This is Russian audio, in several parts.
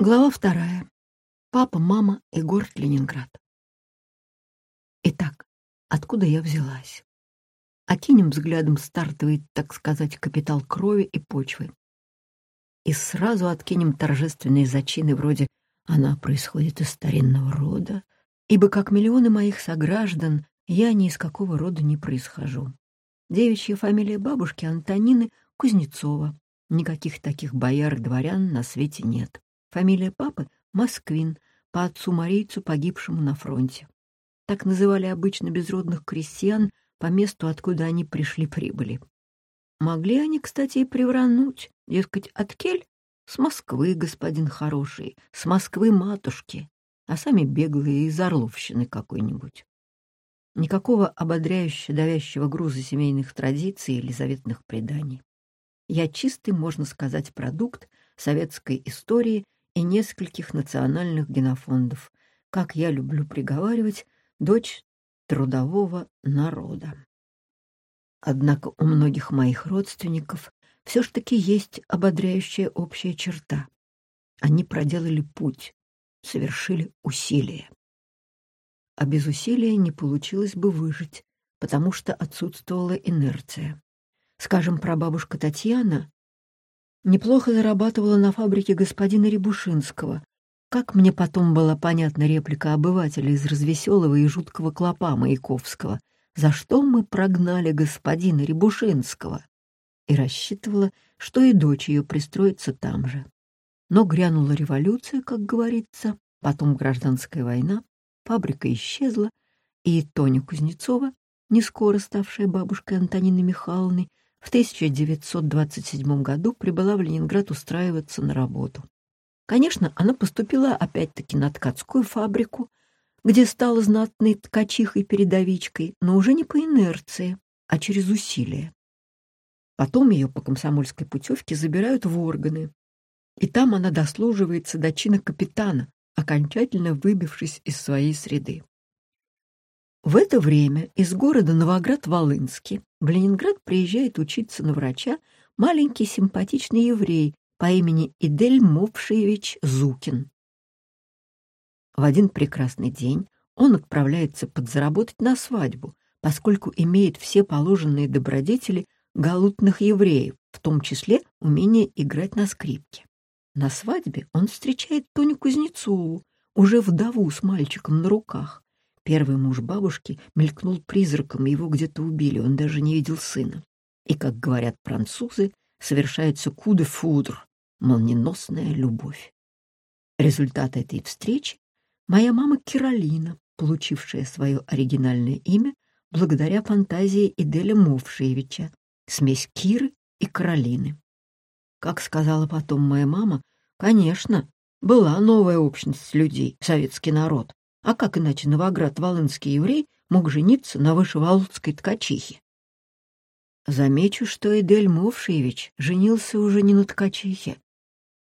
Глава вторая. Папа, мама и город Ленинград. Итак, откуда я взялась? Окинем взглядом стартовый, так сказать, капитал крови и почвы. И сразу откинем торжественные зачины вроде «она происходит из старинного рода», ибо, как миллионы моих сограждан, я ни из какого рода не происхожу. Девичья фамилия бабушки Антонины Кузнецова. Никаких таких бояр и дворян на свете нет. Фамилия папы — Москвин, по отцу-марийцу, погибшему на фронте. Так называли обычно безродных крестьян по месту, откуда они пришли прибыли. Могли они, кстати, и приврануть, дескать, от кель с Москвы, господин хороший, с Москвы матушки, а сами беглые из Орловщины какой-нибудь. Никакого ободряющего давящего груза семейных традиций или заветных преданий. Я чистый, можно сказать, продукт советской истории и нескольких национальных генофондов, как я люблю приговаривать, дочь трудового народа. Однако у многих моих родственников все ж таки есть ободряющая общая черта. Они проделали путь, совершили усилия. А без усилия не получилось бы выжить, потому что отсутствовала инерция. Скажем, прабабушка Татьяна неплохо зарабатывала на фабрике господина Рябушинского. Как мне потом была понятна реплика обывателя из развеселого и жуткого клопа Маяковского, за что мы прогнали господина Рябушинского, и рассчитывала, что и дочь ее пристроится там же. Но грянула революция, как говорится, потом гражданская война, фабрика исчезла, и Тоня Кузнецова, не скоро ставшая бабушкой Антонины Михайловны, в 1927 году прибыла в Ленинград устраиваться на работу. Конечно, она поступила опять-таки на ткацкую фабрику, где стала знатной ткачихой-передовичкой, но уже не по инерции, а через усилия. Потом ее по комсомольской путевке забирают в органы, и там она дослуживается до чина капитана, окончательно выбившись из своей среды. В это время из города Новоград-Волынский в Ленинград приезжает учиться на врача маленький симпатичный еврей по имени Идель Мовшиевич Зукин. В один прекрасный день он отправляется подзаработать на свадьбу, поскольку имеет все положенные добродетели галутных евреев, в том числе умение играть на скрипке. На свадьбе он встречает Тоню Кузнецову, уже вдову с мальчиком на руках, Первый муж бабушки мелькнул призраком, его где-то убили, он даже не видел сына. И, как говорят французы, совершается куде фудр, молниеносная любовь. Результат этой встречи — моя мама Киролина, получившая свое оригинальное имя благодаря фантазии Иделя Мовшиевича, смесь Киры и Каролины. Как сказала потом моя мама, конечно, была новая общность людей, советский народ, а как иначе Новоград-Волынский еврей мог жениться на вышеволодской ткачихе? Замечу, что Эдель Мовшиевич женился уже не на ткачихе,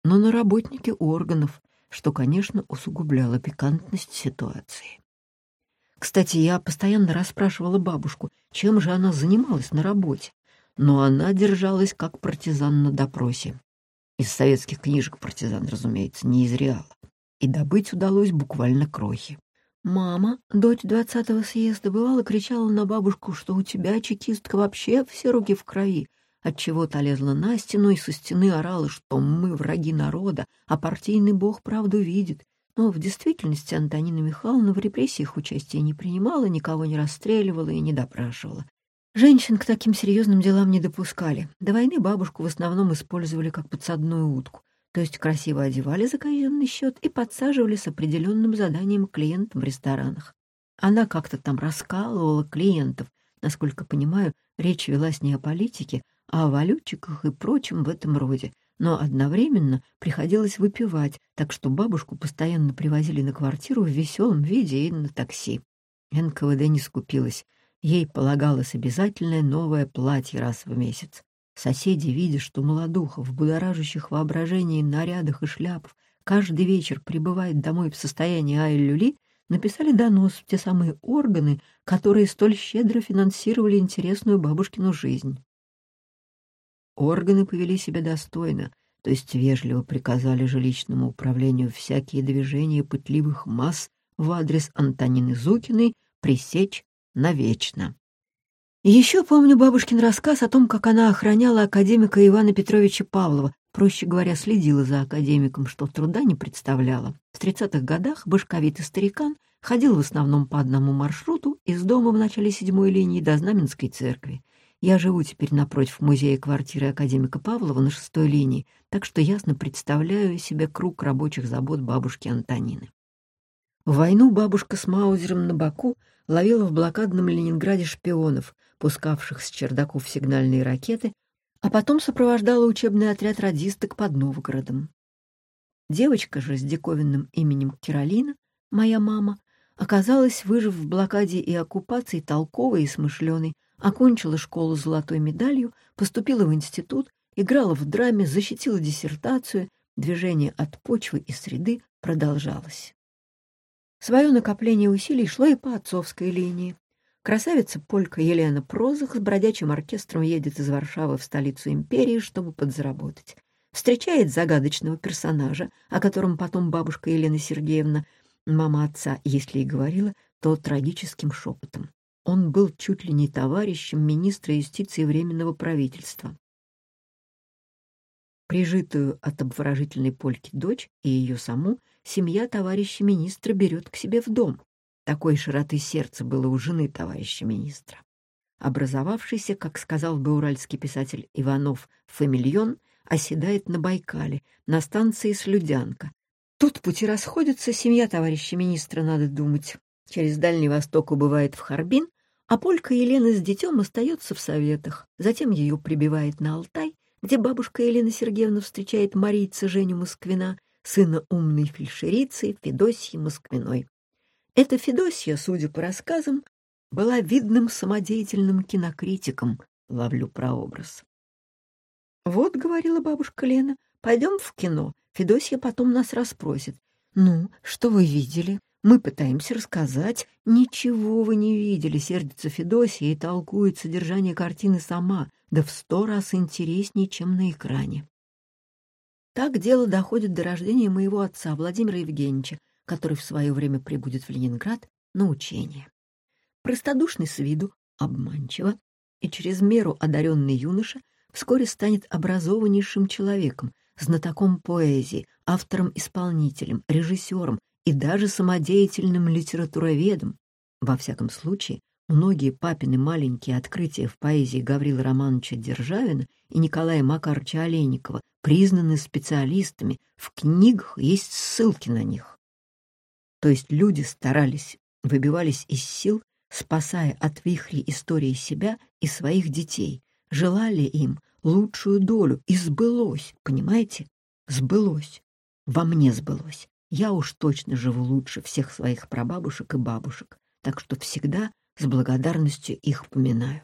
но на работнике органов, что, конечно, усугубляло пикантность ситуации. Кстати, я постоянно расспрашивала бабушку, чем же она занималась на работе, но она держалась как партизан на допросе. Из советских книжек партизан, разумеется, не из реала. И добыть удалось буквально крохи. Мама, дочь двадцатого съезда, бывало кричала на бабушку, что у тебя, чекистка, вообще все руки в крови. Отчего-то лезла на стену и со стены орала, что мы враги народа, а партийный бог правду видит. Но в действительности Антонина Михайловна в репрессиях участия не принимала, никого не расстреливала и не допрашивала. Женщин к таким серьезным делам не допускали. До войны бабушку в основном использовали как подсадную утку то есть красиво одевали за казенный счет и подсаживали с определенным заданием клиентам в ресторанах. Она как-то там раскалывала клиентов. Насколько понимаю, речь велась не о политике, а о валютчиках и прочем в этом роде. Но одновременно приходилось выпивать, так что бабушку постоянно привозили на квартиру в веселом виде и на такси. НКВД не скупилась. Ей полагалось обязательное новое платье раз в месяц. Соседи, видя, что молодуха в будоражащих воображении нарядах и шляпах каждый вечер прибывает домой в состоянии ай-люли, написали донос в те самые органы, которые столь щедро финансировали интересную бабушкину жизнь. Органы повели себя достойно, то есть вежливо приказали жилищному управлению всякие движения пытливых масс в адрес Антонины Зукиной пресечь навечно. Еще помню бабушкин рассказ о том, как она охраняла академика Ивана Петровича Павлова, проще говоря, следила за академиком, что труда не представляла. В 30-х годах башковитый старикан ходил в основном по одному маршруту из дома в начале седьмой линии до Знаменской церкви. Я живу теперь напротив музея квартиры академика Павлова на шестой линии, так что ясно представляю себе круг рабочих забот бабушки Антонины. В войну бабушка с Маузером на боку ловила в блокадном Ленинграде шпионов, пускавших с чердаков сигнальные ракеты, а потом сопровождала учебный отряд радисток под Новгородом. Девочка же с диковинным именем Киролина, моя мама, оказалась, выжив в блокаде и оккупации, толковой и смышленой, окончила школу с золотой медалью, поступила в институт, играла в драме, защитила диссертацию, движение от почвы и среды продолжалось. Свое накопление усилий шло и по отцовской линии. Красавица полька Елена Прозах с бродячим оркестром едет из Варшавы в столицу империи, чтобы подзаработать. Встречает загадочного персонажа, о котором потом бабушка Елена Сергеевна, мама отца, если и говорила, то трагическим шепотом. Он был чуть ли не товарищем министра юстиции Временного правительства. Прижитую от обворожительной польки дочь и ее саму семья товарища министра берет к себе в дом. Такой широты сердца было у жены товарища министра. Образовавшийся, как сказал бы уральский писатель Иванов, фамильон оседает на Байкале, на станции Слюдянка. Тут пути расходятся, семья товарища министра, надо думать. Через Дальний Восток убывает в Харбин, а полька Елена с детем остается в Советах. Затем ее прибивает на Алтай, где бабушка Елена Сергеевна встречает марийца Женю Москвина, сына умной фельдшерицы Федосьи Москвиной. Эта Федосья, судя по рассказам, была видным самодеятельным кинокритиком, ловлю прообраз. «Вот», — говорила бабушка Лена, — «пойдем в кино, Федосья потом нас расспросит. Ну, что вы видели? Мы пытаемся рассказать. Ничего вы не видели, сердится Федосья и толкует содержание картины сама, да в сто раз интереснее, чем на экране. Так дело доходит до рождения моего отца, Владимира Евгеньевича, который в свое время прибудет в Ленинград на учение. Простодушный с виду, обманчиво и через меру одаренный юноша вскоре станет образованнейшим человеком, знатоком поэзии, автором-исполнителем, режиссером и даже самодеятельным литературоведом. Во всяком случае, Многие папины маленькие открытия в поэзии Гаврила Романовича Державина и Николая Макаровича Олейникова признаны специалистами, в книгах есть ссылки на них. То есть люди старались, выбивались из сил, спасая от вихрей истории себя и своих детей, желали им лучшую долю, и сбылось, понимаете? Сбылось. Во мне сбылось. Я уж точно живу лучше всех своих прабабушек и бабушек, так что всегда с благодарностью их поминаю.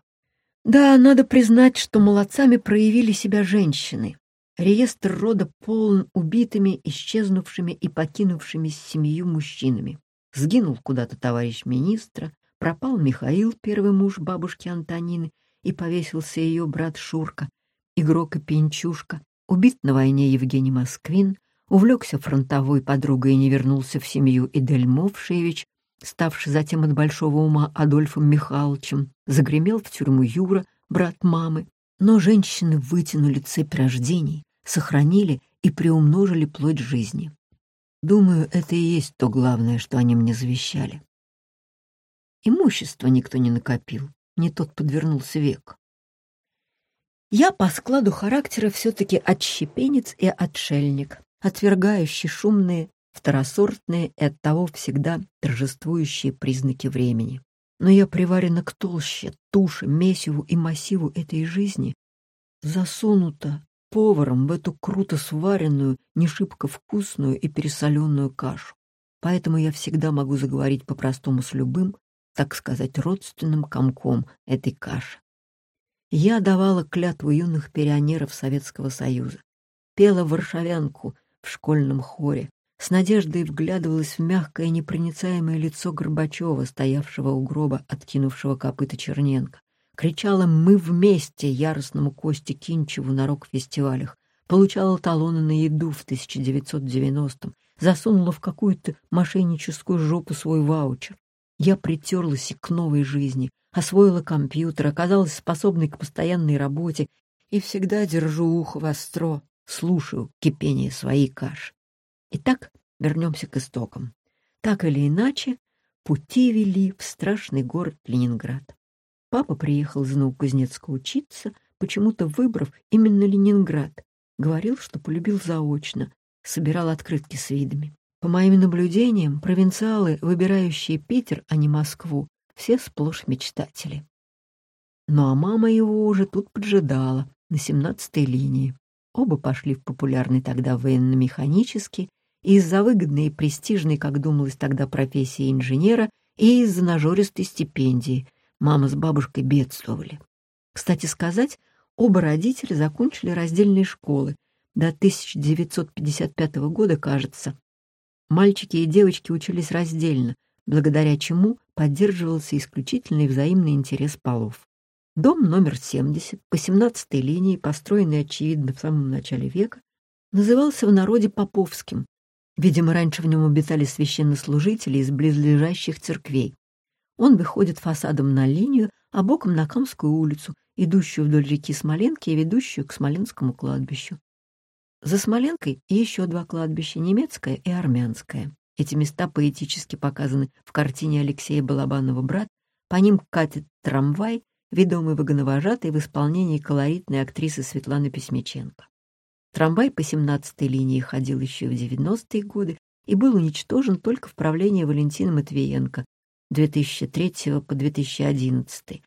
Да, надо признать, что молодцами проявили себя женщины. Реестр рода полон убитыми, исчезнувшими и покинувшими семью мужчинами. Сгинул куда-то товарищ министра, пропал Михаил, первый муж бабушки Антонины, и повесился ее брат Шурка, игрок и пенчушка, убит на войне Евгений Москвин, увлекся фронтовой подругой и не вернулся в семью Идель Мовшевич, ставший затем от большого ума Адольфом Михайловичем, загремел в тюрьму Юра, брат мамы. Но женщины вытянули цепь рождений, сохранили и приумножили плоть жизни. Думаю, это и есть то главное, что они мне завещали. Имущество никто не накопил, не тот подвернулся век. Я по складу характера все-таки отщепенец и отшельник, отвергающий шумные второсортные и оттого всегда торжествующие признаки времени. Но я приварена к толще, туше, месиву и массиву этой жизни, засунута поваром в эту круто сваренную, не шибко вкусную и пересоленную кашу. Поэтому я всегда могу заговорить по-простому с любым, так сказать, родственным комком этой каши. Я давала клятву юных пионеров Советского Союза, пела варшавянку в школьном хоре, с надеждой вглядывалась в мягкое непроницаемое лицо Горбачева, стоявшего у гроба, откинувшего копыта Черненко. Кричала «Мы вместе!» яростному Косте Кинчеву на рок-фестивалях. получала талоны на еду в 1990-м, засунула в какую-то мошенническую жопу свой ваучер. Я притерлась и к новой жизни, освоила компьютер, оказалась способной к постоянной работе и всегда держу ухо востро, слушаю кипение своей каши. Итак, вернемся к истокам. Так или иначе, пути вели в страшный город Ленинград. Папа приехал из Новокузнецка учиться, почему-то выбрав именно Ленинград. Говорил, что полюбил заочно, собирал открытки с видами. По моим наблюдениям, провинциалы, выбирающие Питер, а не Москву, все сплошь мечтатели. Ну а мама его уже тут поджидала, на семнадцатой линии. Оба пошли в популярный тогда военно-механический, из-за выгодной и престижной, как думалось тогда, профессии инженера, и из-за нажористой стипендии. Мама с бабушкой бедствовали. Кстати сказать, оба родителя закончили раздельные школы. До 1955 года, кажется. Мальчики и девочки учились раздельно, благодаря чему поддерживался исключительный взаимный интерес полов. Дом номер 70 по 17-й линии, построенный, очевидно, в самом начале века, назывался в народе Поповским. Видимо, раньше в нем обитали священнослужители из близлежащих церквей. Он выходит фасадом на линию, а боком на Камскую улицу, идущую вдоль реки Смоленки и ведущую к Смоленскому кладбищу. За Смоленкой еще два кладбища, немецкое и армянское. Эти места поэтически показаны в картине Алексея Балабанова «Брат», по ним катит трамвай, ведомый вагоновожатой в исполнении колоритной актрисы Светланы Письмеченко. Трамвай по 17-й линии ходил еще в 90-е годы и был уничтожен только в правлении Валентина Матвиенко 2003 по 2011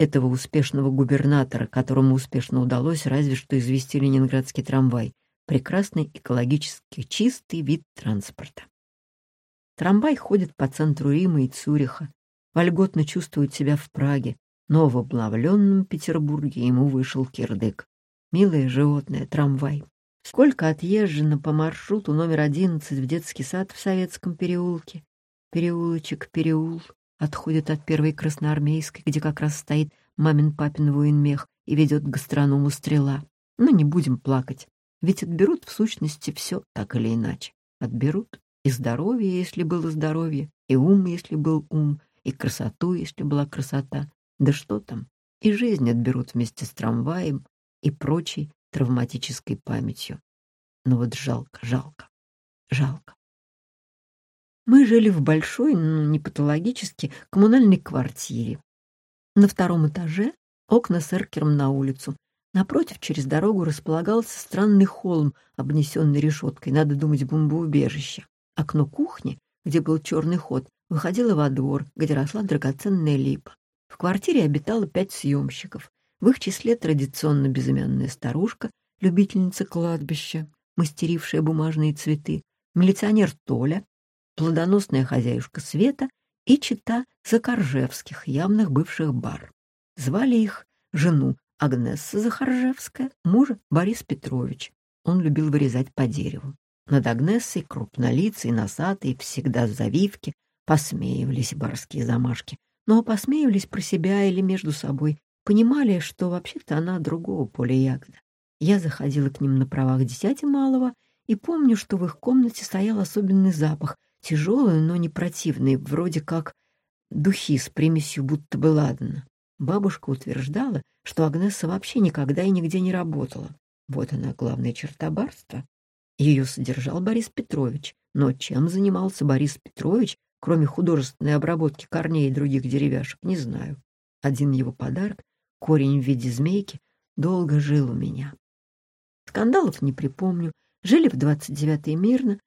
этого успешного губернатора, которому успешно удалось разве что извести ленинградский трамвай, прекрасный экологически чистый вид транспорта. Трамвай ходит по центру Рима и Цюриха, вольготно чувствует себя в Праге, но в облавленном Петербурге ему вышел кирдык. Милое животное, трамвай. Сколько отъезжено по маршруту номер 11 в детский сад в Советском переулке. Переулочек, переул, отходит от первой красноармейской, где как раз стоит мамин папин военмех и ведет к гастроному стрела. Но не будем плакать, ведь отберут в сущности все так или иначе. Отберут и здоровье, если было здоровье, и ум, если был ум, и красоту, если была красота, да что там, и жизнь отберут вместе с трамваем и прочей травматической памятью. Но вот жалко, жалко, жалко. Мы жили в большой, ну, не патологически, коммунальной квартире. На втором этаже окна с эркером на улицу. Напротив, через дорогу располагался странный холм, обнесенный решеткой, надо думать, бомбоубежище. Окно кухни, где был черный ход, выходило во двор, где росла драгоценная липа. В квартире обитало пять съемщиков. В их числе традиционно безымянная старушка, любительница кладбища, мастерившая бумажные цветы, милиционер Толя, плодоносная хозяюшка Света и чита Закоржевских, явных бывших бар. Звали их жену Агнесса Захаржевская, мужа Борис Петрович. Он любил вырезать по дереву. Над Агнессой, крупнолицей, носатой, всегда в завивке, посмеивались барские замашки но посмеивались про себя или между собой, понимали, что вообще-то она другого поля ягода. Я заходила к ним на правах десяти малого и помню, что в их комнате стоял особенный запах, тяжелый, но не противный, вроде как духи с примесью будто бы ладана. Бабушка утверждала, что Агнеса вообще никогда и нигде не работала. Вот она, главная черта барства. Ее содержал Борис Петрович. Но чем занимался Борис Петрович, кроме художественной обработки корней и других деревяшек, не знаю. Один его подарок, корень в виде змейки, долго жил у меня. Скандалов не припомню, жили в 29-й мирно,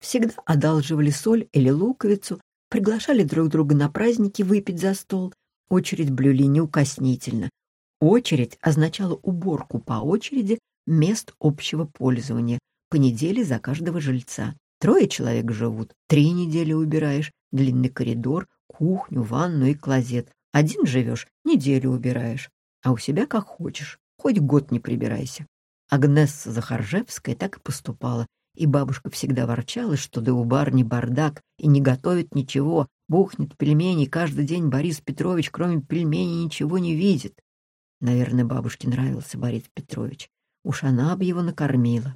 всегда одалживали соль или луковицу, приглашали друг друга на праздники выпить за стол, очередь блюли неукоснительно. Очередь означала уборку по очереди мест общего пользования, по неделе за каждого жильца. Трое человек живут, три недели убираешь, длинный коридор, кухню, ванну и клозет. Один живешь, неделю убираешь, а у себя как хочешь, хоть год не прибирайся. Агнесса Захаржевская так и поступала, и бабушка всегда ворчала, что да у барни бардак и не готовит ничего, бухнет пельмени, каждый день Борис Петрович, кроме пельменей, ничего не видит. Наверное, бабушке нравился Борис Петрович. уж она бы его накормила.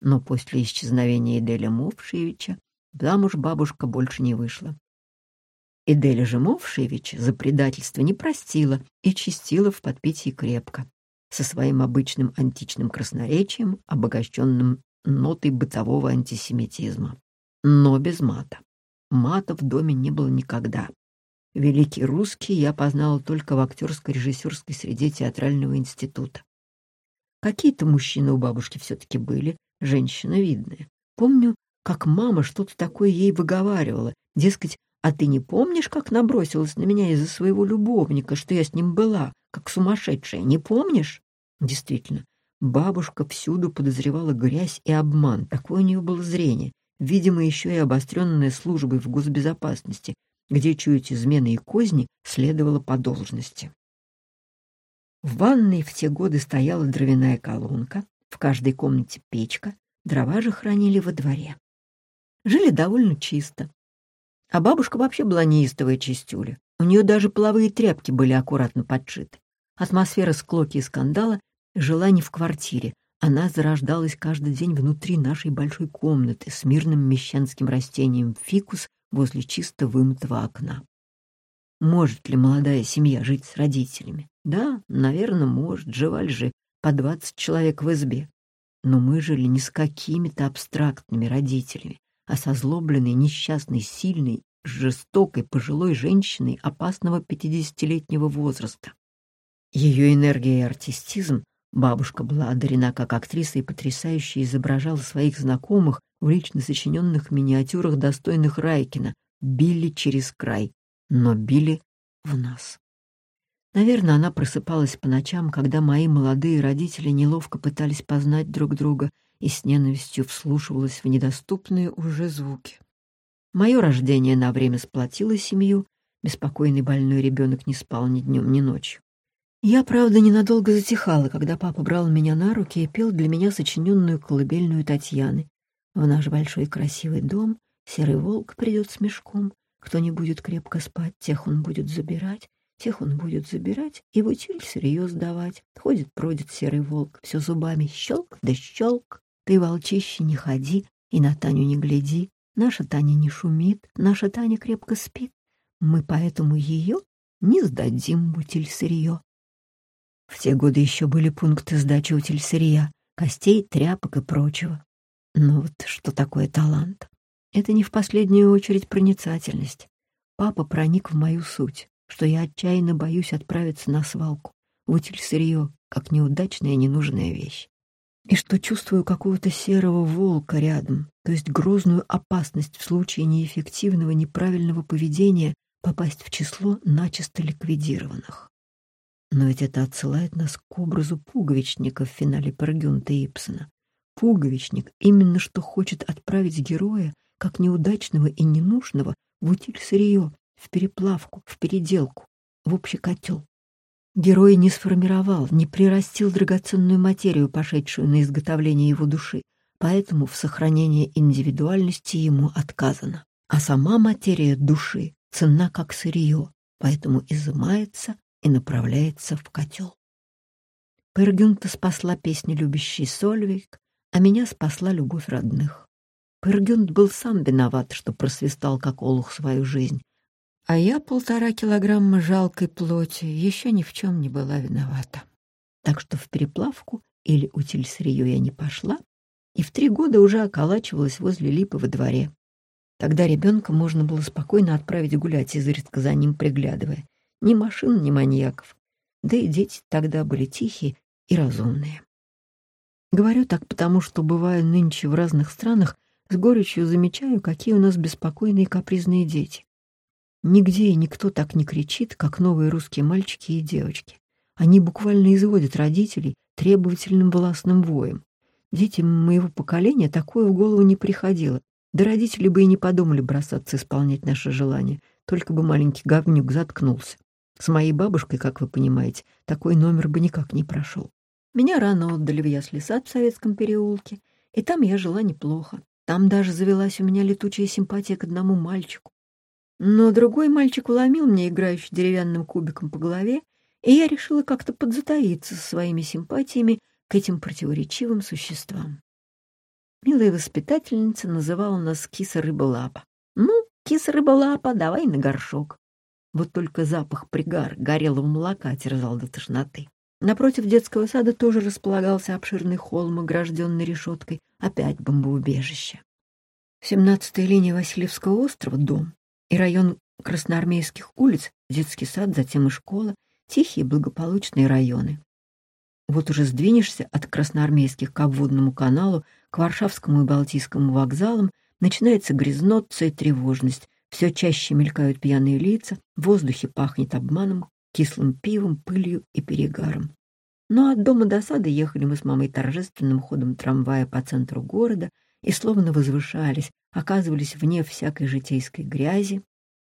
Но после исчезновения Эделя Мовшевича замуж бабушка больше не вышла. Эделя же Мовшевича за предательство не простила и чистила в подпитии крепко, со своим обычным античным красноречием, обогащенным нотой бытового антисемитизма. Но без мата. Мата в доме не было никогда. Великий русский я познала только в актерской режиссерской среде театрального института. Какие-то мужчины у бабушки все-таки были, женщина видная. Помню, как мама что-то такое ей выговаривала, дескать, а ты не помнишь, как набросилась на меня из-за своего любовника, что я с ним была, как сумасшедшая, не помнишь? Действительно, бабушка всюду подозревала грязь и обман, такое у нее было зрение, видимо, еще и обостренное службой в госбезопасности, где чуять измены и козни следовало по должности. В ванной в те годы стояла дровяная колонка, в каждой комнате печка, дрова же хранили во дворе. Жили довольно чисто. А бабушка вообще была неистовая чистюля. У нее даже половые тряпки были аккуратно подшиты. Атмосфера склоки и скандала жила не в квартире. Она зарождалась каждый день внутри нашей большой комнаты с мирным мещанским растением фикус возле чисто вымытого окна. Может ли молодая семья жить с родителями? Да, наверное, может, жевали же по двадцать человек в избе. Но мы жили не с какими-то абстрактными родителями, а со злобленной, несчастной, сильной, жестокой пожилой женщиной опасного пятидесятилетнего возраста. Ее энергия и артистизм бабушка была одарена как актриса и потрясающе изображала своих знакомых в лично сочиненных миниатюрах, достойных Райкина, били через край, но били в нас. Наверное, она просыпалась по ночам, когда мои молодые родители неловко пытались познать друг друга и с ненавистью вслушивалась в недоступные уже звуки. Мое рождение на время сплотило семью, беспокойный больной ребенок не спал ни днем, ни ночью. Я, правда, ненадолго затихала, когда папа брал меня на руки и пел для меня сочиненную колыбельную Татьяны. В наш большой красивый дом серый волк придет с мешком, кто не будет крепко спать, тех он будет забирать, Тех он будет забирать и в утиль сырье сдавать. Ходит, бродит серый волк, все зубами щелк да щелк. Ты, волчище, не ходи и на Таню не гляди. Наша Таня не шумит, наша Таня крепко спит. Мы поэтому ее не сдадим в утиль сырье. В те годы еще были пункты сдачи утиль сырья, костей, тряпок и прочего. Но вот что такое талант? Это не в последнюю очередь проницательность. Папа проник в мою суть что я отчаянно боюсь отправиться на свалку, в утиль сырье, как неудачная ненужная вещь. И что чувствую какого-то серого волка рядом, то есть грозную опасность в случае неэффективного неправильного поведения попасть в число начисто ликвидированных. Но ведь это отсылает нас к образу пуговичника в финале Пергюнта Ипсона. Пуговичник именно что хочет отправить героя, как неудачного и ненужного, в утиль сырье, в переплавку, в переделку, в общий котел. Герой не сформировал, не прирастил драгоценную материю, пошедшую на изготовление его души, поэтому в сохранении индивидуальности ему отказано. А сама материя души ценна как сырье, поэтому изымается и направляется в котел. Пергюнта спасла песни любящий Сольвик, а меня спасла любовь родных. Пергюнт был сам виноват, что просвистал как олух свою жизнь, а я полтора килограмма жалкой плоти еще ни в чем не была виновата. Так что в переплавку или утиль сырье я не пошла, и в три года уже околачивалась возле липы во дворе. Тогда ребенка можно было спокойно отправить гулять, изредка за ним приглядывая. Ни машин, ни маньяков. Да и дети тогда были тихие и разумные. Говорю так потому, что, бывая нынче в разных странах, с горечью замечаю, какие у нас беспокойные капризные дети. Нигде и никто так не кричит, как новые русские мальчики и девочки. Они буквально изводят родителей требовательным властным воем. Детям моего поколения такое в голову не приходило. Да родители бы и не подумали бросаться исполнять наши желания, только бы маленький говнюк заткнулся. С моей бабушкой, как вы понимаете, такой номер бы никак не прошел. Меня рано отдали в ясли сад в Советском переулке, и там я жила неплохо. Там даже завелась у меня летучая симпатия к одному мальчику. Но другой мальчик уломил мне играющий деревянным кубиком по голове, и я решила как-то подзатаиться со своими симпатиями, к этим противоречивым существам. Милая воспитательница называла нас киса-рыба-лапа. «Ну, киса-рыба-лапа, давай на горшок». Вот только запах пригар горелого молока терзал до тошноты. Напротив детского сада тоже располагался обширный холм, огражденный решеткой, опять бомбоубежище. Семнадцатая линия Васильевского острова — дом, и район красноармейских улиц, детский сад, затем и школа, тихие благополучные районы. Вот уже сдвинешься от красноармейских к обводному каналу, к Варшавскому и Балтийскому вокзалам, начинается грязнота и тревожность, все чаще мелькают пьяные лица, в воздухе пахнет обманом, кислым пивом, пылью и перегаром. Но от дома до сада ехали мы с мамой торжественным ходом трамвая по центру города и словно возвышались, оказывались вне всякой житейской грязи,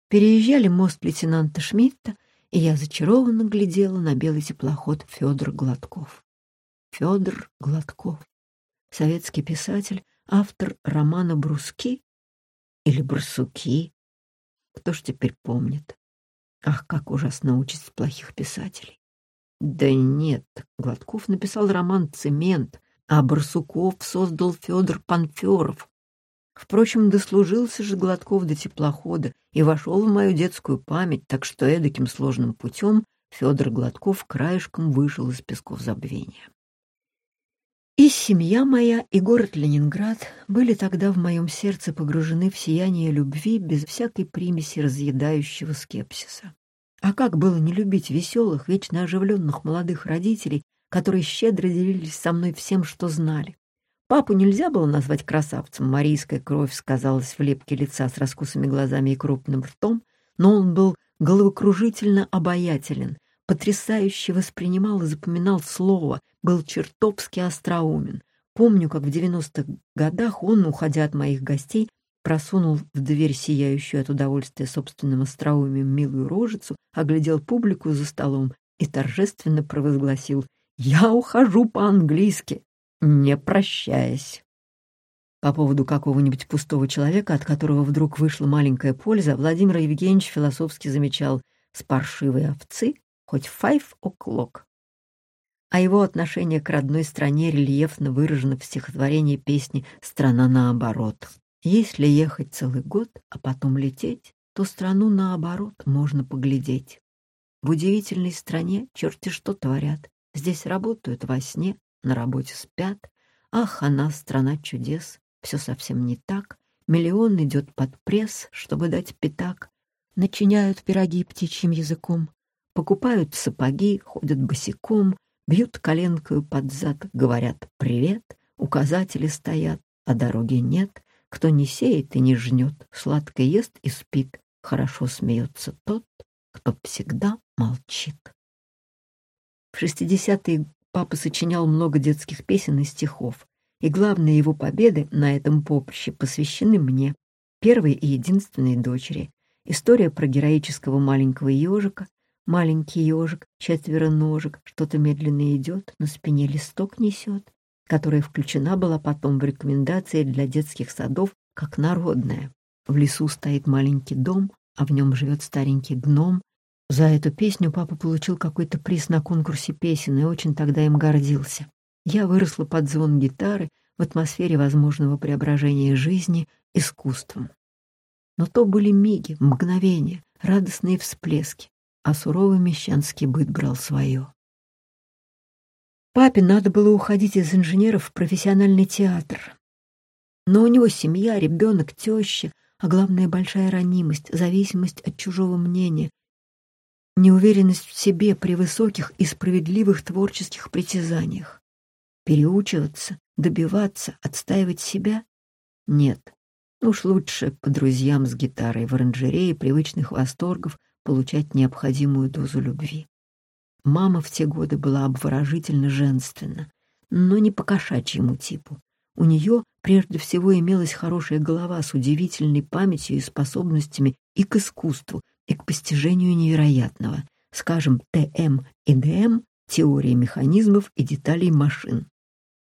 переезжали мост лейтенанта Шмидта, и я зачарованно глядела на белый теплоход Федор Гладков. Федор Гладков, советский писатель, автор романа «Бруски» или «Барсуки», кто ж теперь помнит? Ах, как ужасна участь плохих писателей. Да нет, Гладков написал роман «Цемент», а Барсуков создал Федор Панферов. Впрочем, дослужился же Гладков до теплохода и вошел в мою детскую память, так что эдаким сложным путем Федор Гладков краешком вышел из песков забвения. И семья моя, и город Ленинград были тогда в моем сердце погружены в сияние любви без всякой примеси разъедающего скепсиса. А как было не любить веселых, вечно оживленных молодых родителей, которые щедро делились со мной всем, что знали? Папу нельзя было назвать красавцем, марийская кровь сказалась в лепке лица с раскусыми глазами и крупным ртом, но он был головокружительно обаятелен, потрясающе воспринимал и запоминал слово, был чертовски остроумен. Помню, как в девяностых годах он, уходя от моих гостей, просунул в дверь сияющую от удовольствия собственным остроумием милую рожицу, оглядел публику за столом и торжественно провозгласил «Я ухожу по-английски, не прощаясь». По поводу какого-нибудь пустого человека, от которого вдруг вышла маленькая польза, Владимир Евгеньевич философски замечал «С паршивой овцы хоть five o'clock. А его отношение к родной стране рельефно выражено в стихотворении песни «Страна наоборот». Если ехать целый год, а потом лететь, то страну наоборот можно поглядеть. В удивительной стране черти что творят. Здесь работают во сне, на работе спят. Ах, она страна чудес, все совсем не так. Миллион идет под пресс, чтобы дать пятак. Начиняют пироги птичьим языком, покупают сапоги, ходят босиком, бьют коленкою под зад, говорят «привет», указатели стоят, а дороги нет, кто не сеет и не жнет, сладко ест и спит, хорошо смеется тот, кто всегда молчит. В шестидесятые папа сочинял много детских песен и стихов, и главные его победы на этом поприще посвящены мне, первой и единственной дочери. История про героического маленького ежика, Маленький ежик, четверо ножек, что-то медленно идет, на спине листок несет, которая включена была потом в рекомендации для детских садов как народная. В лесу стоит маленький дом, а в нем живет старенький гном. За эту песню папа получил какой-то приз на конкурсе песен и очень тогда им гордился. Я выросла под звон гитары в атмосфере возможного преображения жизни искусством. Но то были миги, мгновения, радостные всплески а суровый мещанский быт брал свое. Папе надо было уходить из инженеров в профессиональный театр. Но у него семья, ребенок, теща, а главное — большая ранимость, зависимость от чужого мнения, неуверенность в себе при высоких и справедливых творческих притязаниях. Переучиваться, добиваться, отстаивать себя? Нет. Уж лучше по друзьям с гитарой в оранжерее привычных восторгов получать необходимую дозу любви. Мама в те годы была обворожительно женственна, но не по кошачьему типу. У нее прежде всего имелась хорошая голова с удивительной памятью и способностями и к искусству, и к постижению невероятного, скажем, ТМ и ДМ, теории механизмов и деталей машин.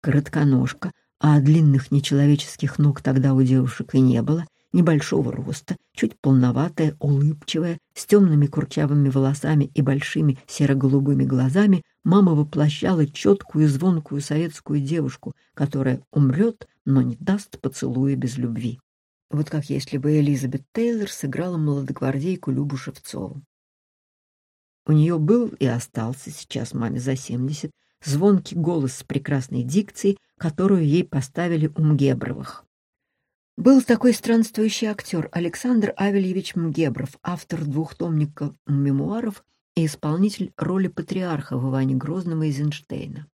Коротконожка, а длинных нечеловеческих ног тогда у девушек и не было, небольшого роста, чуть полноватая, улыбчивая, с темными курчавыми волосами и большими серо-голубыми глазами, мама воплощала четкую и звонкую советскую девушку, которая умрет, но не даст поцелуя без любви. Вот как если бы Элизабет Тейлор сыграла молодогвардейку Любу Шевцову. У нее был и остался сейчас маме за семьдесят звонкий голос с прекрасной дикцией, которую ей поставили у Мгебровых. Был такой странствующий актер Александр Авельевич Мгебров, автор двухтомника мемуаров и исполнитель роли патриарха в Иване Грозном и Эйзенштейна.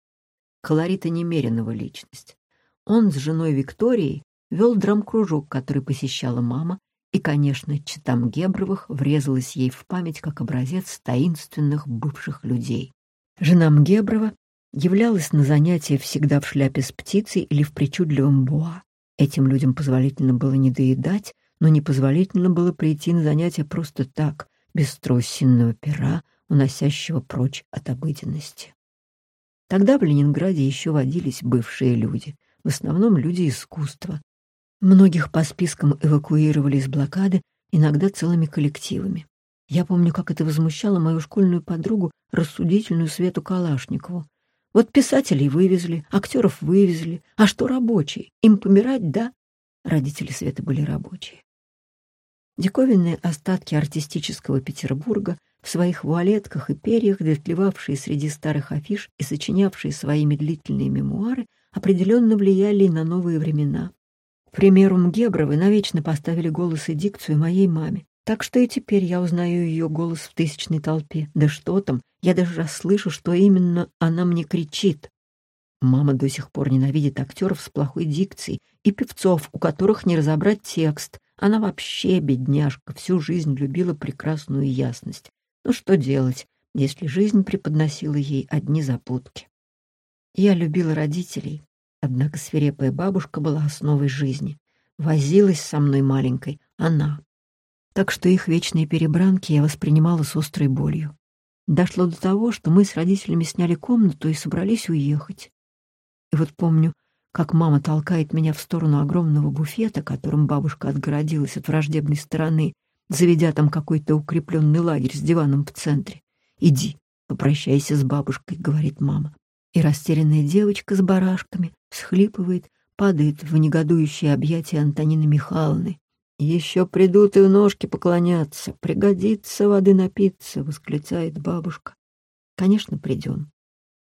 Колорита немеренного личность. Он с женой Викторией вел драм-кружок, который посещала мама, и, конечно, чита Мгебровых врезалась ей в память как образец таинственных бывших людей. Жена Мгеброва являлась на занятия всегда в шляпе с птицей или в причудливом буа, Этим людям позволительно было не доедать, но непозволительно было прийти на занятия просто так, без стройсинного пера, уносящего прочь от обыденности. Тогда в Ленинграде еще водились бывшие люди, в основном люди искусства. Многих по спискам эвакуировали из блокады, иногда целыми коллективами. Я помню, как это возмущало мою школьную подругу, рассудительную Свету Калашникову. Вот писателей вывезли, актеров вывезли. А что рабочие? Им помирать, да? Родители Светы были рабочие. Диковинные остатки артистического Петербурга в своих вуалетках и перьях, дотлевавшие среди старых афиш и сочинявшие свои медлительные мемуары, определенно влияли на новые времена. К примеру, Мгебровы навечно поставили голос и дикцию моей маме. Так что и теперь я узнаю ее голос в тысячной толпе. Да что там, я даже расслышу, что именно она мне кричит. Мама до сих пор ненавидит актеров с плохой дикцией и певцов, у которых не разобрать текст. Она вообще, бедняжка, всю жизнь любила прекрасную ясность. Ну что делать, если жизнь преподносила ей одни запутки? Я любила родителей, однако свирепая бабушка была основой жизни. Возилась со мной маленькой она, так что их вечные перебранки я воспринимала с острой болью. Дошло до того, что мы с родителями сняли комнату и собрались уехать. И вот помню, как мама толкает меня в сторону огромного буфета, которым бабушка отгородилась от враждебной стороны, заведя там какой-то укрепленный лагерь с диваном в центре. «Иди, попрощайся с бабушкой», — говорит мама. И растерянная девочка с барашками всхлипывает, падает в негодующее объятие Антонины Михайловны, «Еще придут и в ножки поклоняться, пригодится воды напиться», — восклицает бабушка. «Конечно, придем.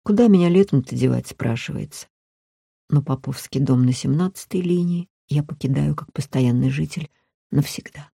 Куда меня летом-то девать?» — спрашивается. Но Поповский дом на семнадцатой линии я покидаю как постоянный житель навсегда.